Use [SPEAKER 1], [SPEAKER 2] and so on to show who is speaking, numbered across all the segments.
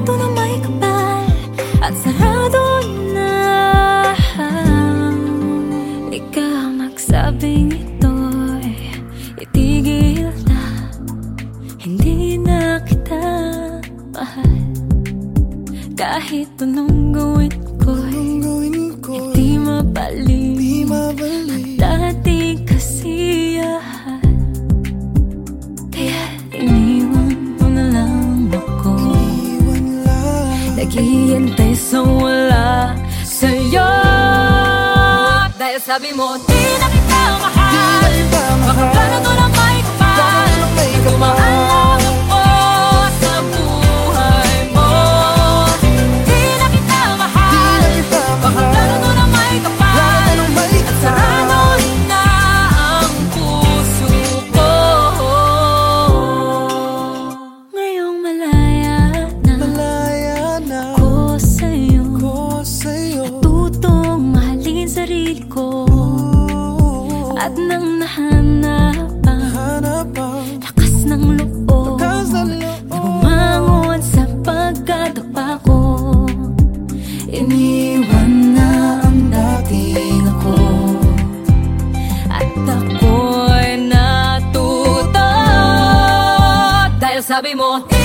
[SPEAKER 1] kwarto na may kapal At sarado na Ikaw magsabing ito'y eh. Itigil na. Hindi na kita mahal. Kahit anong gawin ko'y
[SPEAKER 2] eh.
[SPEAKER 1] naghintay sa wala sa'yo Dahil sabi mo, di na kita sarili ko. At nang nahanap ang lakas ng loob Na bumangon sa pagkatapa ko. Iniwan na ang dating ako. At ako'y natuto. Dahil sabi mo,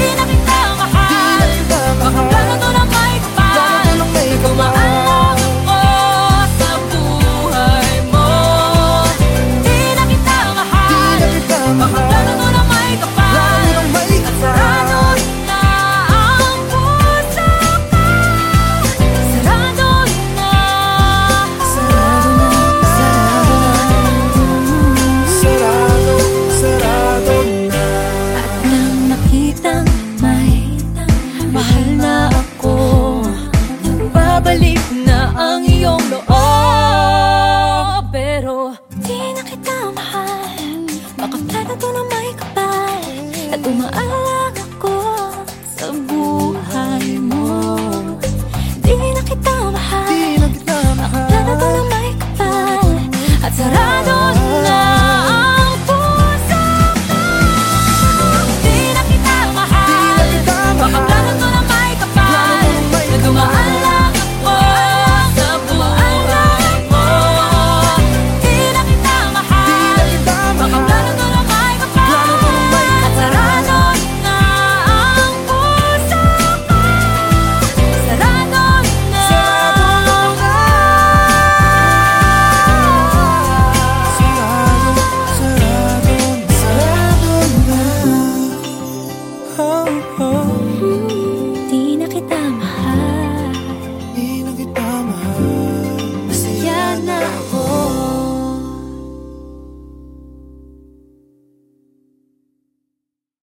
[SPEAKER 1] Maalala sa buhay mo. Di na kita mahal. Yeah.